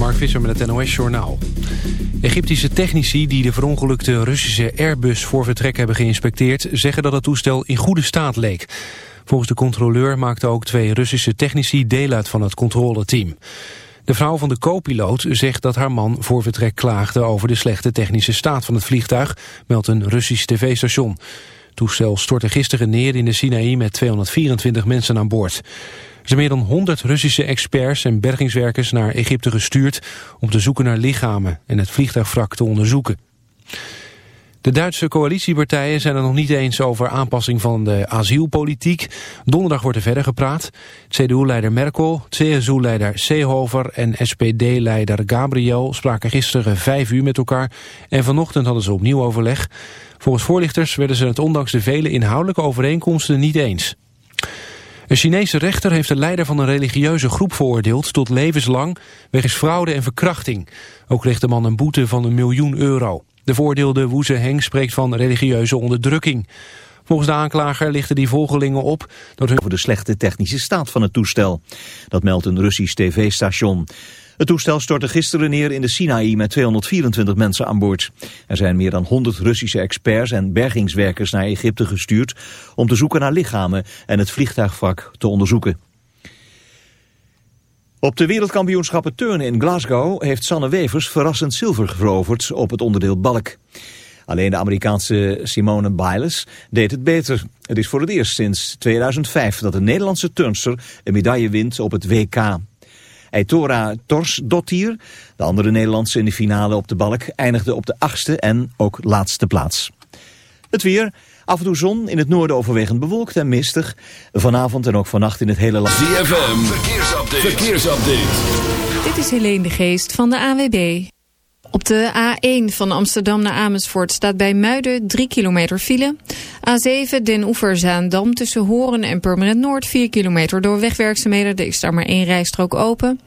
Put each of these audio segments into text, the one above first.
Mark Visser met het NOS Journaal. Egyptische technici die de verongelukte Russische Airbus voor vertrek hebben geïnspecteerd... zeggen dat het toestel in goede staat leek. Volgens de controleur maakten ook twee Russische technici deel uit van het controleteam. De vrouw van de co-piloot zegt dat haar man voor vertrek klaagde... over de slechte technische staat van het vliegtuig, meldt een Russisch tv-station. Het toestel stortte gisteren neer in de Sinaï met 224 mensen aan boord. Er zijn meer dan 100 Russische experts en bergingswerkers naar Egypte gestuurd om te zoeken naar lichamen en het vliegtuigwrak te onderzoeken. De Duitse coalitiepartijen zijn het nog niet eens over aanpassing van de asielpolitiek. Donderdag wordt er verder gepraat. CDU-leider Merkel, CSU-leider Seehofer en SPD-leider Gabriel spraken gisteren vijf uur met elkaar. En vanochtend hadden ze opnieuw overleg. Volgens voorlichters werden ze het ondanks de vele inhoudelijke overeenkomsten niet eens. Een Chinese rechter heeft de leider van een religieuze groep veroordeeld tot levenslang wegens fraude en verkrachting. Ook kreeg de man een boete van een miljoen euro. De voordeelde Woeze Heng spreekt van religieuze onderdrukking. Volgens de aanklager lichten die volgelingen op... door hun... over de slechte technische staat van het toestel. Dat meldt een Russisch tv-station. Het toestel stortte gisteren neer in de Sinaï met 224 mensen aan boord. Er zijn meer dan 100 Russische experts en bergingswerkers naar Egypte gestuurd... om te zoeken naar lichamen en het vliegtuigvak te onderzoeken. Op de wereldkampioenschappen turnen in Glasgow heeft Sanne Wevers verrassend zilver veroverd op het onderdeel balk. Alleen de Amerikaanse Simone Biles deed het beter. Het is voor het eerst sinds 2005 dat een Nederlandse turnster een medaille wint op het WK. Eitora Torsdottir, de andere Nederlandse in de finale op de balk, eindigde op de achtste en ook laatste plaats. Het weer, af en toe zon, in het noorden overwegend bewolkt en mistig. Vanavond en ook vannacht in het hele land. ZFM, verkeersupdate. verkeersupdate. Dit is Helene de Geest van de AWB. Op de A1 van Amsterdam naar Amersfoort staat bij Muiden 3 kilometer file. A7 Den Oever-Zaandam tussen Horen en Purmerend Noord 4 kilometer door wegwerkzaamheden. Er is daar maar één rijstrook open.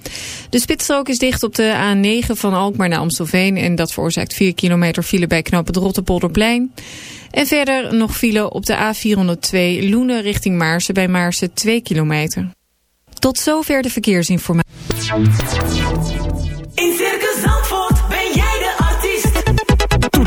De spitsstrook is dicht op de A9 van Alkmaar naar Amstelveen. En dat veroorzaakt 4 kilometer file bij knop het Rotterpolderplein. En verder nog file op de A402 Loenen richting Maarsen bij Maarsen 2 kilometer. Tot zover de verkeersinformatie.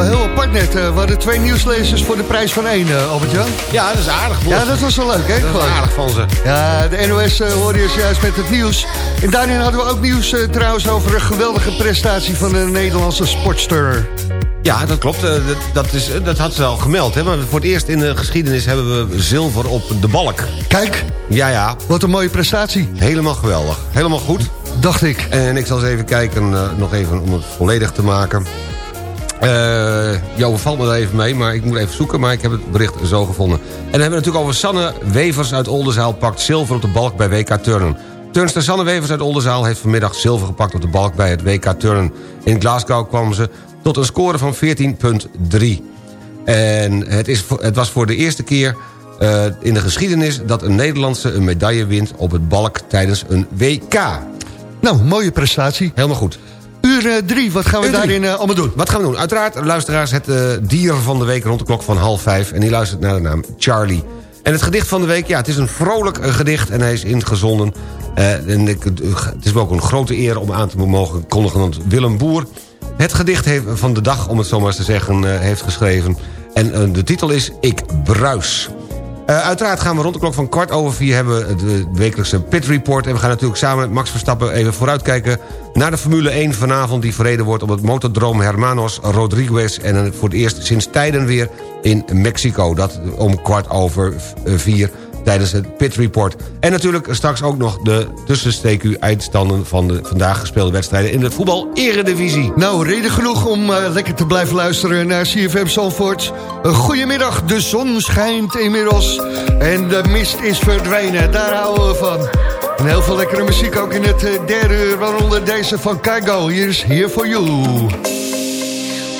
Wel heel apart net. eh, we hadden twee nieuwslezers voor de prijs van één, eh, Albert-Jan. Ja, dat is aardig. voor Ja, dat was wel leuk, hè? Dat is aardig van ze. Ja, de NOS uh, hoorde je juist met het nieuws. En daarin hadden we ook nieuws eh, trouwens over een geweldige prestatie van een Nederlandse sportster. Ja, dat klopt. Eh, dat, is, eh, dat had ze al gemeld. Hè? Maar voor het eerst in de geschiedenis hebben we zilver op de balk. Kijk, Ja, ja. wat een mooie prestatie, Helemaal geweldig. Helemaal goed. dacht ik. En ik zal eens even kijken, eh, nog even om het volledig te maken. Eh jo, valt me daar even mee, maar ik moet even zoeken. Maar ik heb het bericht zo gevonden. En dan hebben we natuurlijk over Sanne Wevers uit Oldenzaal... pakt zilver op de balk bij WK Turnen. Turnster Sanne Wevers uit Oldenzaal heeft vanmiddag zilver gepakt op de balk... bij het WK Turnen. In Glasgow kwam ze tot een score van 14,3. En het, is, het was voor de eerste keer eh, in de geschiedenis... dat een Nederlandse een medaille wint op het balk tijdens een WK. Nou, mooie prestatie. Helemaal goed. Uur eh, drie, wat gaan we Uur daarin eh, allemaal doen? Wat gaan we doen? Uiteraard, luisteraars, het eh, dier van de week rond de klok van half vijf. En die luistert naar de naam Charlie. En het gedicht van de week, ja, het is een vrolijk gedicht... en hij is ingezonden. En ik, het is me ook een grote eer om aan te mogen kondigen... want Willem Boer het gedicht heeft, van de dag, om het zo maar eens te zeggen, heeft geschreven. En de titel is Ik Bruis. Eh, uiteraard gaan we rond de klok van kwart over vier... hebben de wekelijkse Pit Report. En we gaan natuurlijk samen met Max Verstappen even vooruitkijken... naar de Formule 1 vanavond die verreden wordt... op het Motodroom Hermanos Rodriguez. En voor het eerst sinds tijden weer in Mexico. Dat om kwart over eh, vier tijdens het Pit Report. En natuurlijk straks ook nog de tussensteek-eindstanden... van de vandaag gespeelde wedstrijden in de voetbal-eredivisie. Nou, reden genoeg om eh, lekker te blijven luisteren naar CFM Zandvoort. Een goedemiddag, de zon schijnt inmiddels en de mist is verdwenen. Daar houden we van. En heel veel lekkere muziek ook in het eh, derde uur, waaronder deze van Kaigo. Hier is Here For You.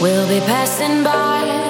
We'll be passing by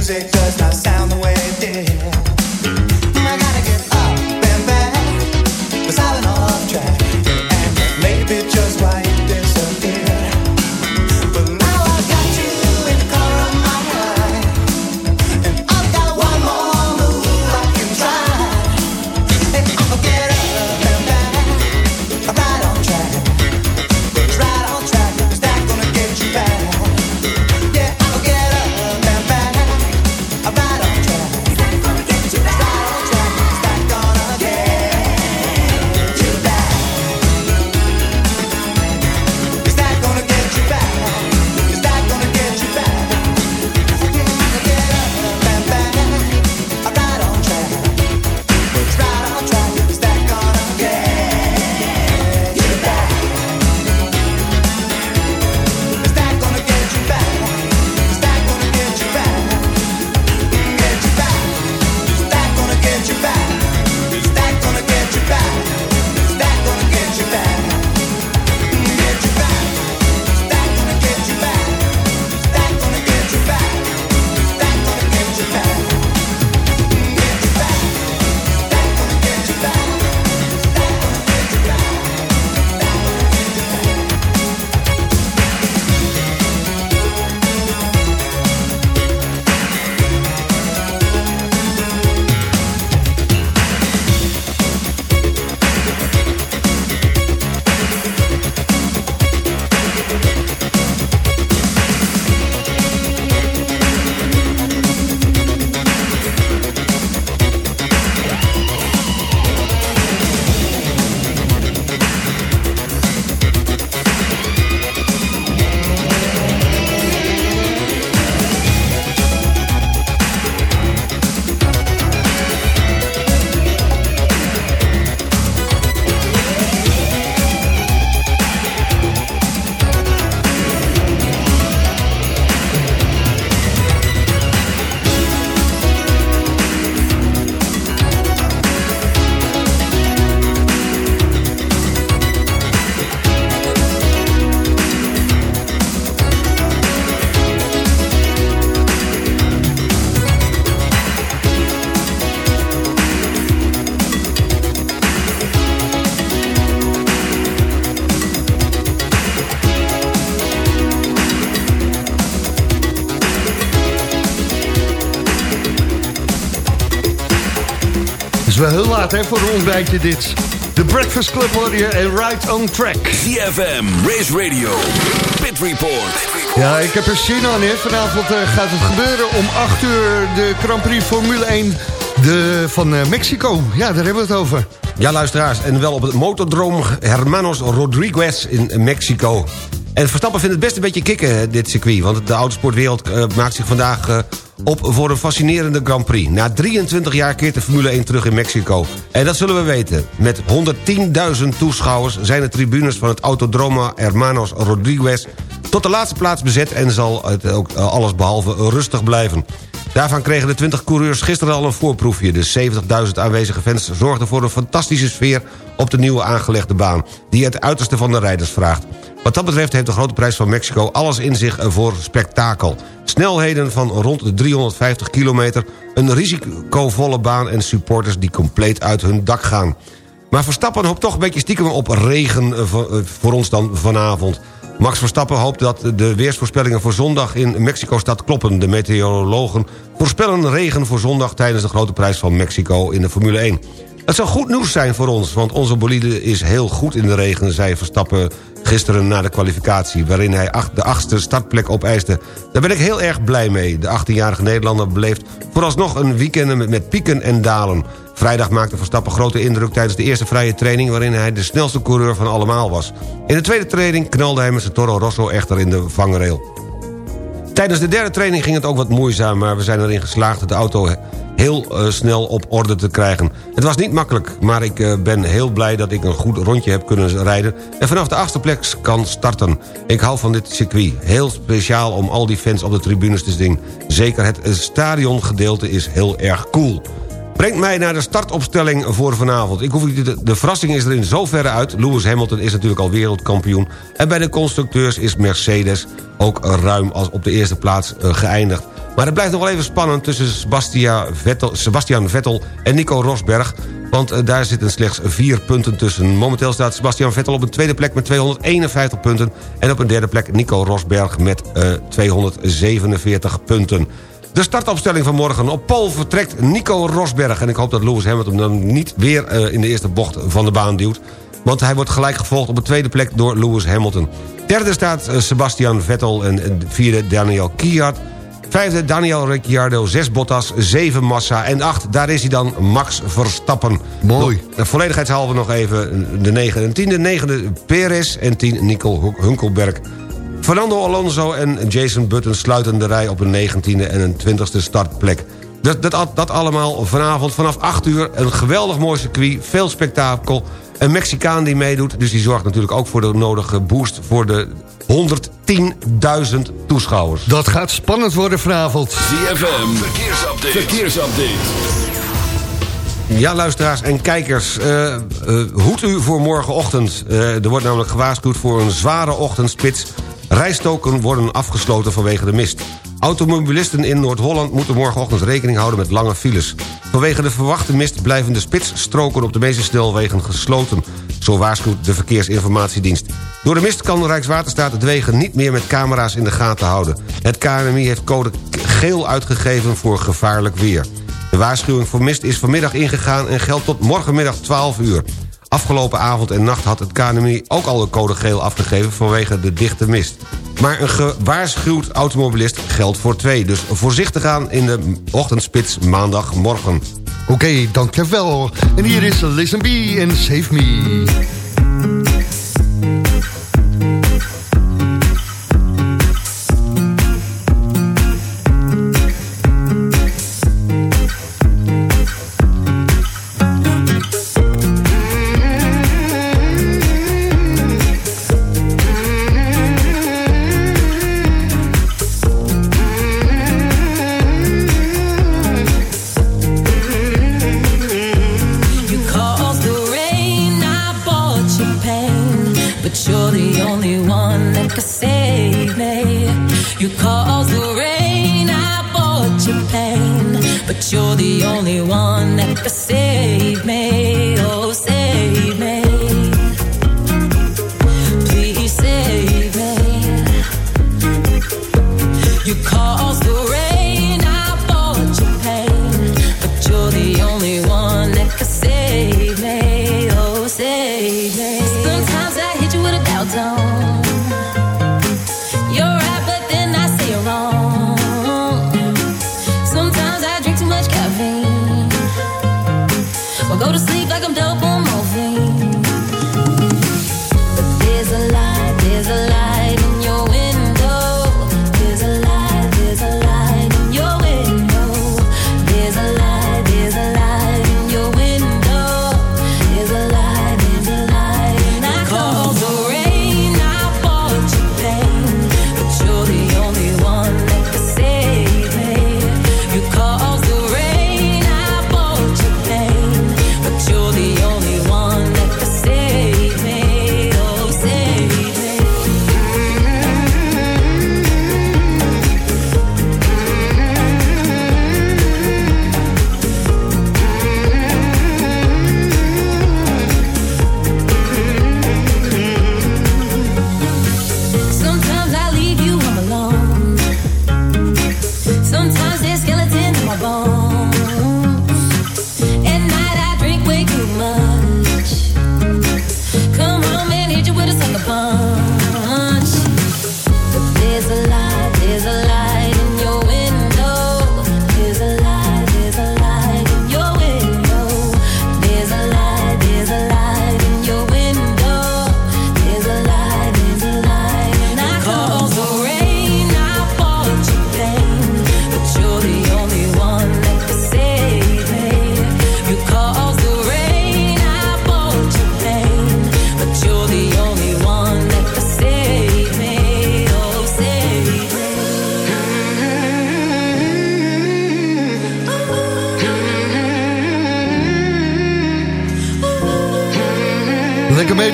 music does not sound hè, voor een ontbijtje dit. De Breakfast Club hoor je en Right on Track. ZFM, Race Radio, Pit Report. Ja, ik heb er zin aan hè. Vanavond eh, gaat het gebeuren om 8 uur de Grand Prix Formule 1 de, van eh, Mexico. Ja, daar hebben we het over. Ja, luisteraars, en wel op het motordroom Hermanos Rodriguez in Mexico. En Verstappen vindt het best een beetje kicken, dit circuit... want de autosportwereld uh, maakt zich vandaag uh, op voor een fascinerende Grand Prix. Na 23 jaar keert de Formule 1 terug in Mexico. En dat zullen we weten. Met 110.000 toeschouwers zijn de tribunes van het Autodroma Hermanos Rodriguez... tot de laatste plaats bezet en zal het ook uh, alles behalve rustig blijven. Daarvan kregen de 20 coureurs gisteren al een voorproefje. De 70.000 aanwezige fans zorgden voor een fantastische sfeer... op de nieuwe aangelegde baan, die het uiterste van de rijders vraagt. Wat dat betreft heeft de Grote Prijs van Mexico alles in zich voor spektakel. Snelheden van rond de 350 kilometer, een risicovolle baan... en supporters die compleet uit hun dak gaan. Maar Verstappen hoopt toch een beetje stiekem op regen voor ons dan vanavond. Max Verstappen hoopt dat de weersvoorspellingen voor zondag in Mexico-stad kloppen. De meteorologen voorspellen regen voor zondag... tijdens de Grote Prijs van Mexico in de Formule 1. Het zou goed nieuws zijn voor ons, want onze bolide is heel goed in de regen... zei Verstappen gisteren na de kwalificatie... waarin hij de achtste startplek opeiste. Daar ben ik heel erg blij mee. De 18-jarige Nederlander beleeft vooralsnog een weekend met pieken en dalen. Vrijdag maakte Verstappen grote indruk tijdens de eerste vrije training... waarin hij de snelste coureur van allemaal was. In de tweede training knalde hij met zijn Toro Rosso echter in de vangrail. Tijdens de derde training ging het ook wat moeizaam... maar we zijn erin geslaagd de auto heel uh, snel op orde te krijgen. Het was niet makkelijk, maar ik uh, ben heel blij dat ik een goed rondje heb kunnen rijden... en vanaf de achtste kan starten. Ik hou van dit circuit. Heel speciaal om al die fans op de tribunes te zien. Zeker het stadiongedeelte is heel erg cool. Brengt mij naar de startopstelling voor vanavond. Ik hoef de, de verrassing is er in zoverre uit. Lewis Hamilton is natuurlijk al wereldkampioen. En bij de constructeurs is Mercedes ook ruim als op de eerste plaats uh, geëindigd. Maar het blijft nog wel even spannend tussen Sebastian Vettel, Sebastian Vettel en Nico Rosberg... want uh, daar zitten slechts vier punten tussen. Momenteel staat Sebastian Vettel op een tweede plek met 251 punten... en op een derde plek Nico Rosberg met uh, 247 punten. De startopstelling van morgen. Op pol vertrekt Nico Rosberg. En ik hoop dat Lewis Hamilton dan niet weer uh, in de eerste bocht van de baan duwt. Want hij wordt gelijk gevolgd op de tweede plek door Lewis Hamilton. Derde staat Sebastian Vettel en vierde Daniel Kiat. Vijfde Daniel Ricciardo, zes Bottas, zeven Massa en acht, daar is hij dan, Max Verstappen. Mooi. De volledigheidshalve nog even de negen en tiende. Negende Perez en tien Nico Hunkelberg. Fernando Alonso en Jason Button sluiten de rij op een 19e en een 20e startplek. Dat, dat, dat allemaal vanavond vanaf 8 uur. Een geweldig mooi circuit, veel spektakel. Een Mexicaan die meedoet, dus die zorgt natuurlijk ook voor de nodige boost... voor de 110.000 toeschouwers. Dat gaat spannend worden vanavond. ZFM, verkeersupdate. verkeersupdate. Ja, luisteraars en kijkers, uh, uh, hoed u voor morgenochtend. Uh, er wordt namelijk gewaarschuwd voor een zware ochtendspits... Rijstoken worden afgesloten vanwege de mist. Automobilisten in Noord-Holland moeten morgenochtend rekening houden met lange files. Vanwege de verwachte mist blijven de spitsstroken op de meeste snelwegen gesloten. Zo waarschuwt de Verkeersinformatiedienst. Door de mist kan Rijkswaterstaat de wegen niet meer met camera's in de gaten houden. Het KNMI heeft code geel uitgegeven voor gevaarlijk weer. De waarschuwing voor mist is vanmiddag ingegaan en geldt tot morgenmiddag 12 uur. Afgelopen avond en nacht had het KNMI ook al een code geel afgegeven vanwege de dichte mist. Maar een gewaarschuwd automobilist geldt voor twee. Dus voorzichtig aan in de ochtendspits maandagmorgen. Oké, dankjewel. En hier is Listen B en Save Me. The only one that can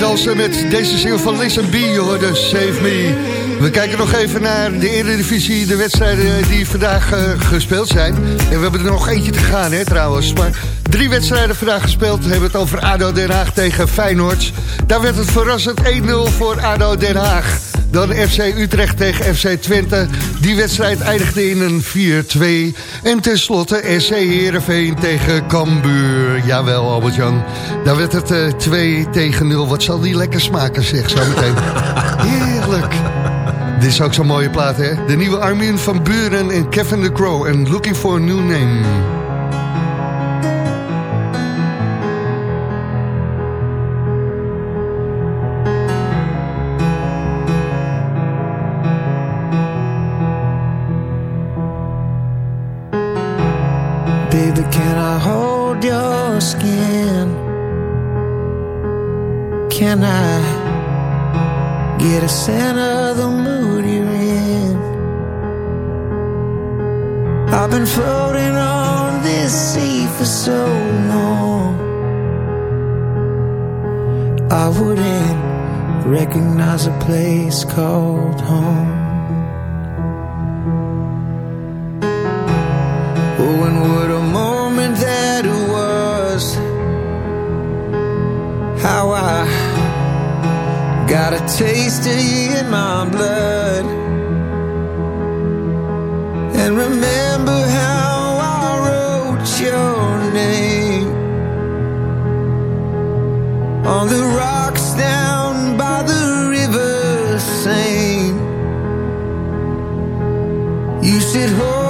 Meedansen met deze single van Listen B, je hoorde Save Me. We kijken nog even naar de Eredivisie, de wedstrijden die vandaag eh, gespeeld zijn. En we hebben er nog eentje te gaan, hè, trouwens. Maar drie wedstrijden vandaag gespeeld. We hebben het over ADO Den Haag tegen Feyenoord. Daar werd het verrassend 1-0 voor ADO Den Haag. Dan FC Utrecht tegen FC Twente. Die wedstrijd eindigde in een 4-2. En tenslotte SC Heerenveen tegen Cambuur. Jawel, Albert-Jan. Daar werd het eh, 2 tegen 0. Wat zal die lekker smaken, zeg, zo meteen. Heerlijk. Dit is ook zo'n mooie plaat, hè? De nieuwe Armin van Buren en Kevin de Crow. En Looking for a New Name. Oh, and what a moment that it was. How I got a taste of you in my blood. And remember how I wrote your name on the rocks down by the river Seine. You said, Hope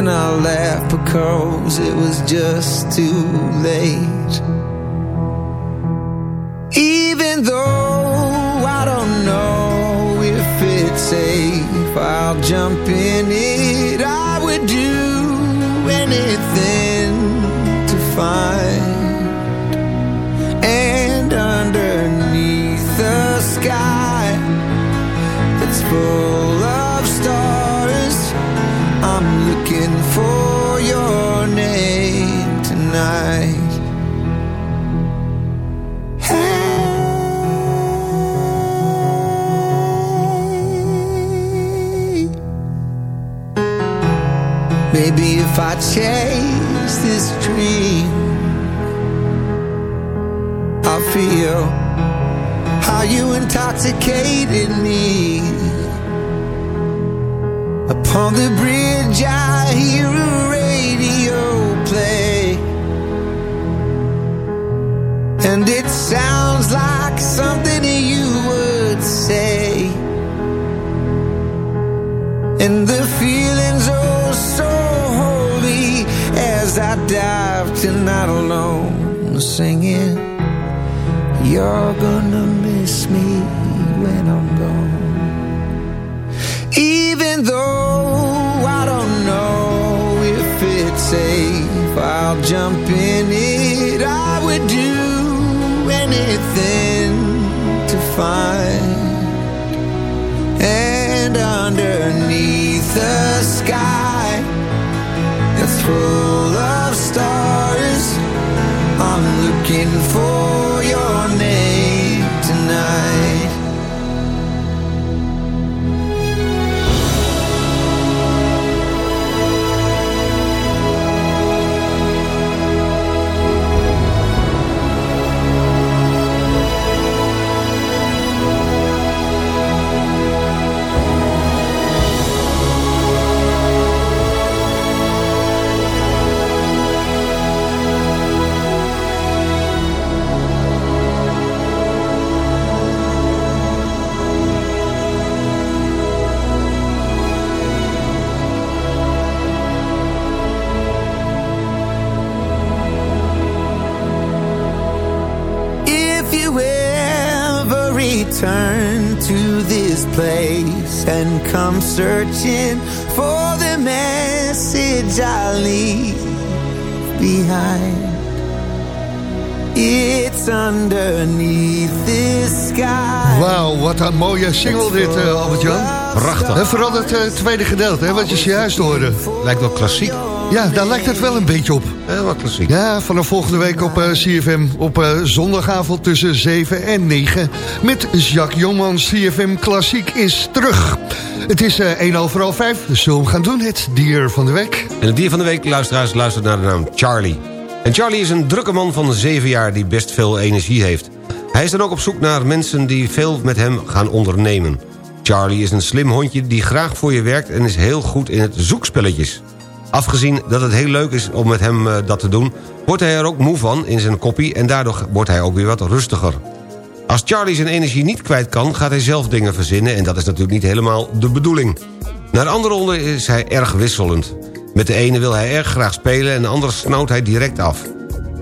And I laughed because it was just too late. Even though I don't know if it's safe, I'll jump in it. I would do anything to find chase this dream I feel how you intoxicated me. Upon the bridge, I hear a radio play. And it sounds like something you would say. And the feeling's oh I dive tonight alone, singing, You're gonna miss me when I'm gone. Even though I don't know if it's safe, I'll jump in it. I would do anything to find and underneath the sky full of stars. I'm looking for this place and come searching for the message I leave behind, it's underneath this sky. Wauw, wat een mooie single dit, eh, Albert-Jan. Prachtig. En vooral het eh, tweede gedeelte, hè, wat je zojuist hoorde. Lijkt wel klassiek. Ja, daar lijkt het wel een beetje op. Heel wat klassiek. Ja, vanaf volgende week op eh, CFM op eh, zondagavond tussen 7 en 9. Met Jacques Jongmans, CFM Klassiek is terug. Het is eh 1 over half 5, dus zullen we gaan doen, het dier van de week. En het dier van de week, luisteraars, luistert naar de naam Charlie. En Charlie is een drukke man van 7 jaar die best veel energie heeft. Hij is dan ook op zoek naar mensen die veel met hem gaan ondernemen. Charlie is een slim hondje die graag voor je werkt... en is heel goed in het zoekspelletjes. Afgezien dat het heel leuk is om met hem eh, dat te doen... wordt hij er ook moe van in zijn koppie... en daardoor wordt hij ook weer wat rustiger. Als Charlie zijn energie niet kwijt kan, gaat hij zelf dingen verzinnen... en dat is natuurlijk niet helemaal de bedoeling. Naar de andere honden is hij erg wisselend. Met de ene wil hij erg graag spelen en de andere snauwt hij direct af.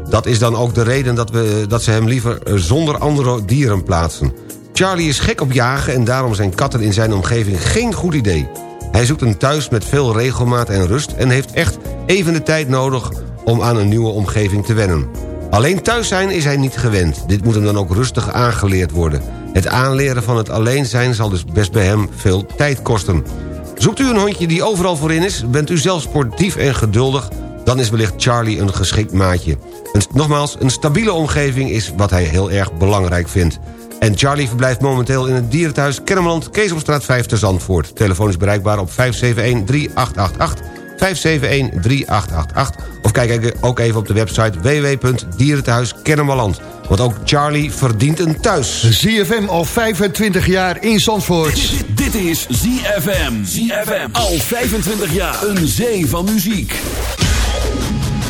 Dat is dan ook de reden dat, we, dat ze hem liever eh, zonder andere dieren plaatsen. Charlie is gek op jagen en daarom zijn katten in zijn omgeving geen goed idee. Hij zoekt een thuis met veel regelmaat en rust... en heeft echt even de tijd nodig om aan een nieuwe omgeving te wennen. Alleen thuis zijn is hij niet gewend. Dit moet hem dan ook rustig aangeleerd worden. Het aanleren van het alleen zijn zal dus best bij hem veel tijd kosten. Zoekt u een hondje die overal voorin is... bent u zelf sportief en geduldig... dan is wellicht Charlie een geschikt maatje. Nogmaals, een stabiele omgeving is wat hij heel erg belangrijk vindt. En Charlie verblijft momenteel in het dierenthuis Kennemerland... Keesopstraat 5 te Zandvoort. Telefoon is bereikbaar op 571-3888... 571-3888. Of kijk ook even op de website www.dierenthuiskennemerland. Want ook Charlie verdient een thuis. ZFM al 25 jaar in Zandvoort. Dit is ZFM. ZFM. Al 25 jaar. Een zee van muziek.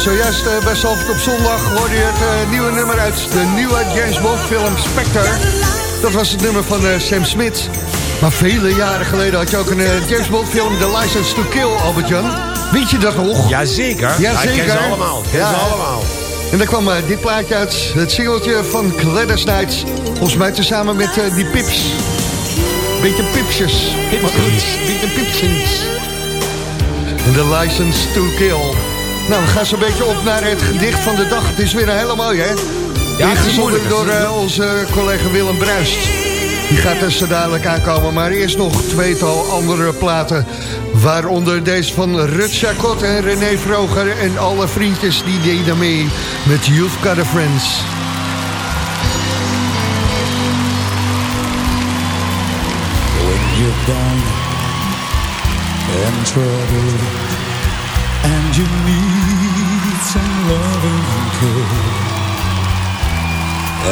Zojuist eh, bij op zondag hoorde je het eh, nieuwe nummer uit de nieuwe James Bond film Spectre. Dat was het nummer van eh, Sam Smith. Maar vele jaren geleden had je ook een James Bond film, The License to Kill, Albert-Jan. Weet je dat nog? Jazeker. Ja, Ik ken ze allemaal. Ken Ja. ze allemaal. En daar kwam dit plaatje uit, het singeltje van Gladys Knights. Volgens mij tezamen met die Pips. Beetje pipsjes. Goed, beetje pipsjes. En The License to Kill. Nou, we gaan zo'n beetje op naar het gedicht van de dag. Het is weer een hele mooie, hè? het is Ingezonden door eh, onze collega Willem Bruist. Die gaat er zo dadelijk aankomen. Maar eerst nog tweetal andere platen. Waaronder deze van Rut Chacot en René Vroger... en alle vriendjes die deden mee met You've Got a Friends. when you're down and trouble and you need loving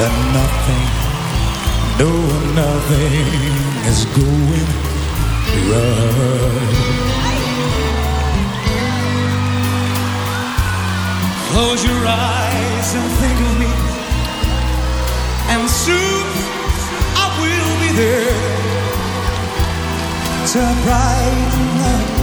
and nothing no nothing is going right. Close your eyes and think of me. And soon I will be there to brighten up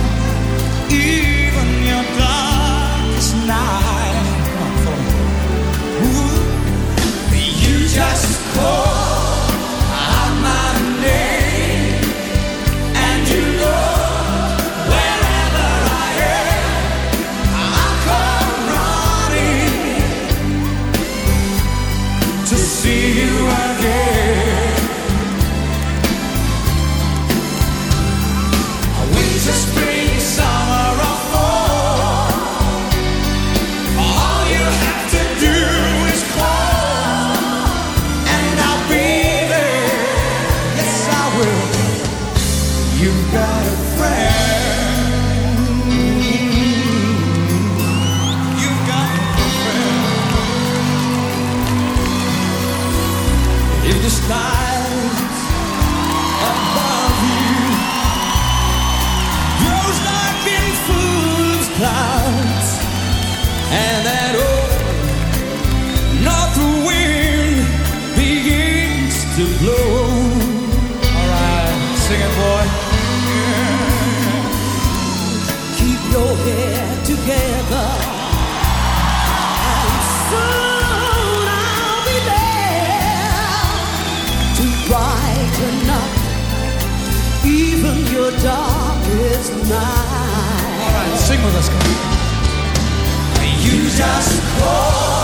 just call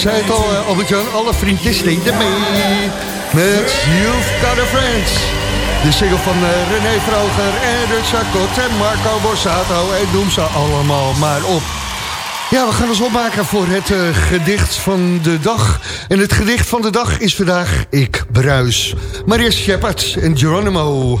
zei het al, uh, Albert-Jan, alle vriendjes deden mee. Met You've Got a Friend. De single van uh, René Vroger en Rut Chacot en Marco Borsato. En noem ze allemaal maar op. Ja, we gaan ons opmaken voor het uh, gedicht van de dag. En het gedicht van de dag is vandaag Ik Bruis. Maria Shepard en Geronimo.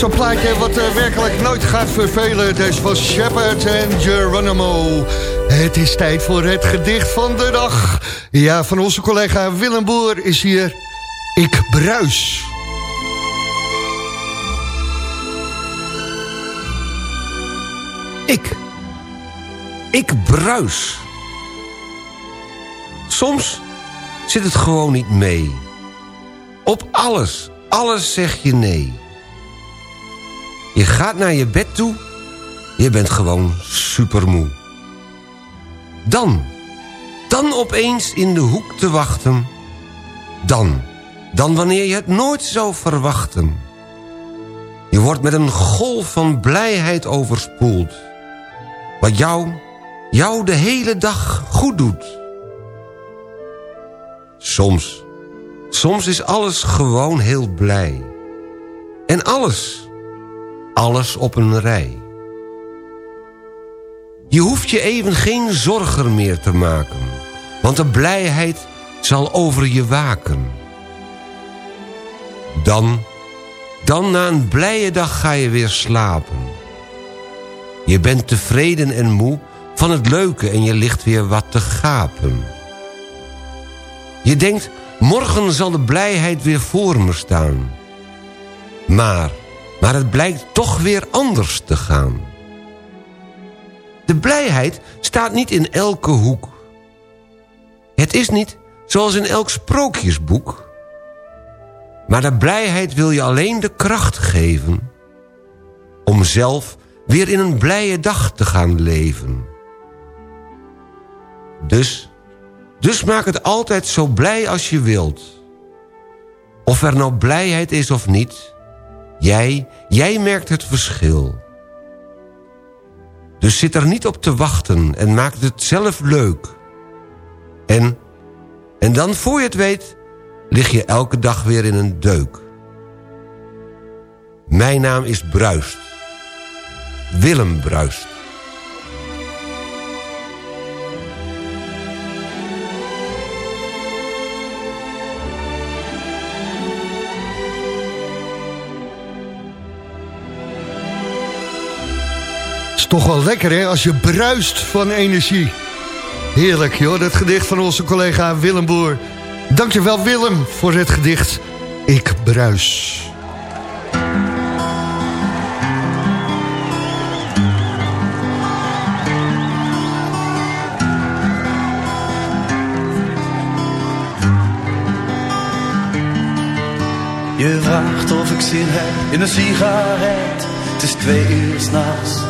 zo'n plaatje wat eh, werkelijk nooit gaat vervelen. Deze van Shepard en Geronimo. Het is tijd voor het gedicht van de dag. Ja, van onze collega Willem Boer is hier... Ik bruis. Ik. Ik bruis. Soms zit het gewoon niet mee. Op alles, alles zeg je nee. Je gaat naar je bed toe, je bent gewoon supermoe. Dan, dan opeens in de hoek te wachten. Dan, dan wanneer je het nooit zou verwachten. Je wordt met een golf van blijheid overspoeld. Wat jou, jou de hele dag goed doet. Soms, soms is alles gewoon heel blij. En alles, alles op een rij. Je hoeft je even geen zorgen meer te maken. Want de blijheid zal over je waken. Dan, dan na een blije dag ga je weer slapen. Je bent tevreden en moe van het leuke en je ligt weer wat te gapen. Je denkt, morgen zal de blijheid weer voor me staan. Maar, maar het blijkt toch weer anders te gaan. De blijheid staat niet in elke hoek. Het is niet zoals in elk sprookjesboek. Maar de blijheid wil je alleen de kracht geven... om zelf weer in een blije dag te gaan leven. Dus, dus maak het altijd zo blij als je wilt. Of er nou blijheid is of niet... jij, jij merkt het verschil... Dus zit er niet op te wachten en maak het zelf leuk. En, en dan voor je het weet, lig je elke dag weer in een deuk. Mijn naam is Bruist. Willem Bruist. Toch wel lekker, hè, als je bruist van energie. Heerlijk, joh, dat gedicht van onze collega Willem Boer. Dankjewel, Willem, voor het gedicht Ik Bruis. Je vraagt of ik zin heb in een sigaret. Het is twee uur s'nachts.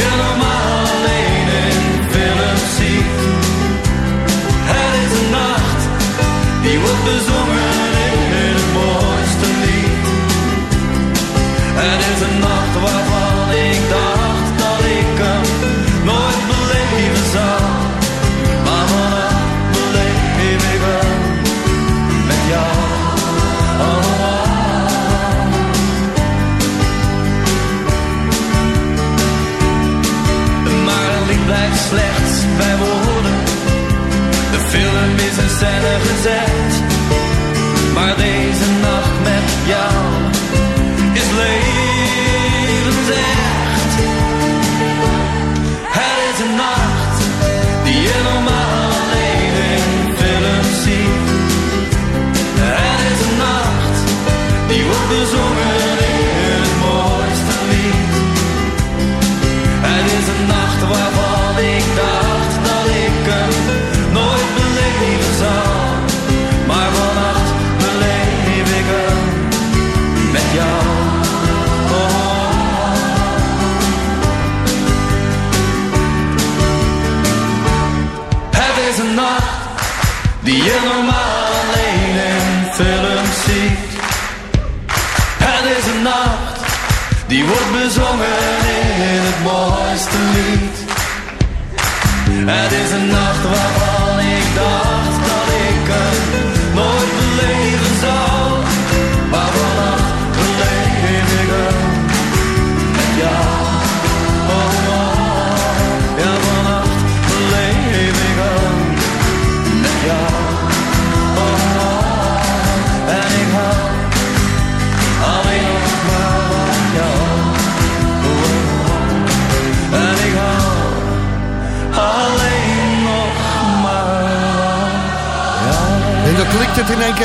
Die is in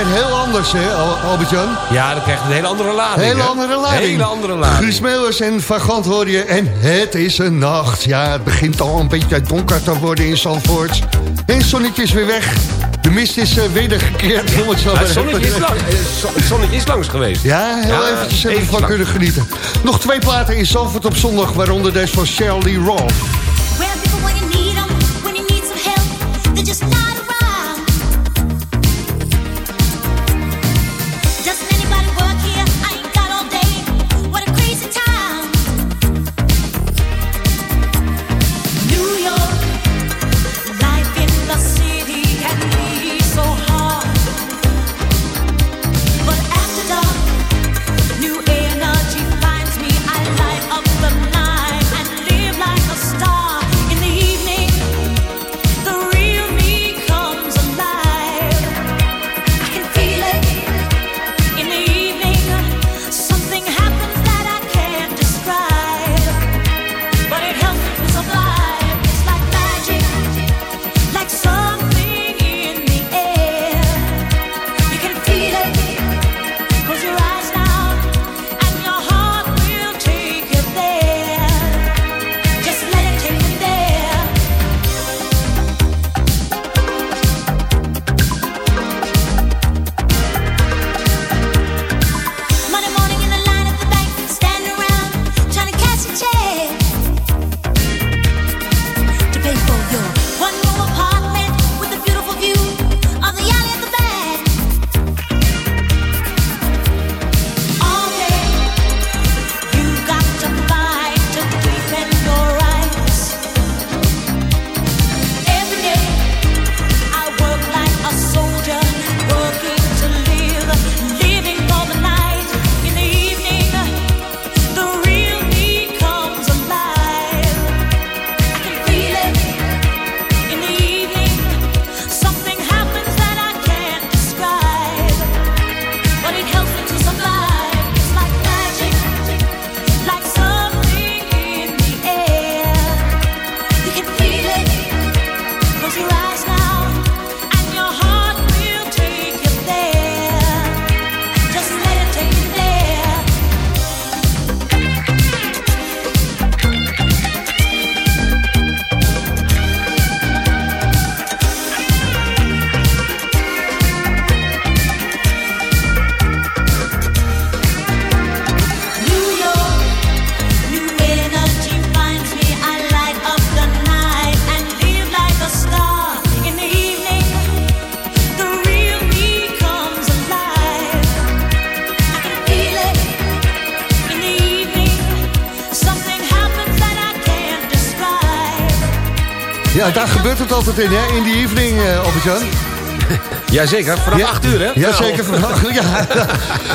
heel anders, hè, Al- Albert-Jan? Ja, dan krijg je een hele andere lading. Hele hè? andere lading. Hele andere lading. Guus Meeuwers en Vagant hoor je. En het is een nacht. Ja, het begint al een beetje donker te worden in Zandvoort. En het zonnetje is weer weg. De mist is eh, wedergekeerd. Ja, het, zonnetje is even- lang, eh, het zonnetje is langs geweest. Ja, heel Ja, eventjes eventjes van lang. kunnen genieten. Nog twee platen in Zandvoort op zondag, waaronder deze van Shirley Roth. Altijd in, hè? In die evening, eh Albert-Jan. Jazeker, vanaf 8 uur hè? Ja, zeker. Van, ja,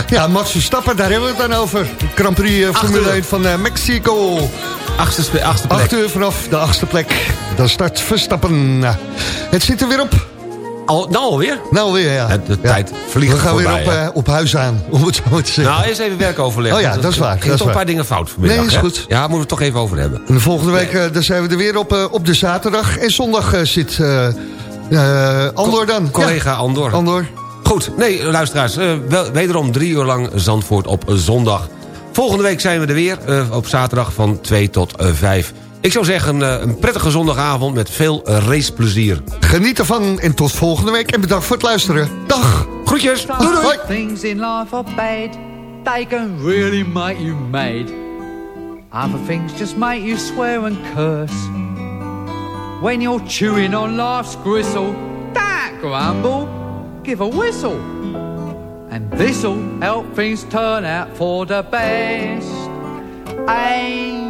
ja, Max Verstappen, daar hebben we het dan over. Grand Prix eh, Formule uur. 1 van eh, Mexico. Achtste, achtste plek. Acht uur vanaf de achtste plek. Dan start Verstappen. Het zit er weer op. Al, nou alweer? Nou weer, ja. De Ja. tijd vliegt We gaan voorbij, weer op, eh, op huis aan, om het zo te zeggen. Nou, eerst even werkoverleg. Oh ja, Want dat is waar, Er dat toch een paar dingen fout vanmiddag. Nee, is hè? goed. Ja, moeten we het toch even over hebben. En de volgende week eh, dan zijn we er weer op, eh, op de zaterdag. En zondag zit Andor dan. Collega Andor. Ja, Andor. Goed, nee, luisteraars. wel, wederom drie uur lang Zandvoort op zondag. Volgende week zijn we er weer op zaterdag van 2 tot eh, 5. Ik zou zeggen, eh, een prettige zondagavond met veel eh, raceplezier. Geniet ervan en tot volgende week. En bedankt voor het luisteren. Dag. Groetjes. Doei doei. Things in life are bad. They can really make you mad. Other things just make you swear and curse. When you're chewing on life's gristle, that grumble, give a whistle. And this'll help things turn out for the best. And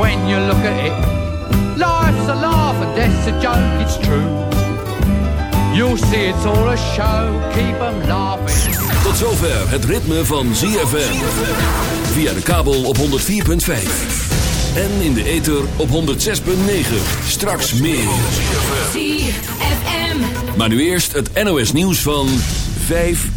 when you look at it. Life's a laugh and death's a joke, it's true. You'll see it's all a show, keep 'em laughing. Tot zover het ritme van ZFM. Via de kabel op 104.5. En in de ether op 106.9. Straks meer. ZFM. Maar nu eerst het NOS nieuws van 5 uur.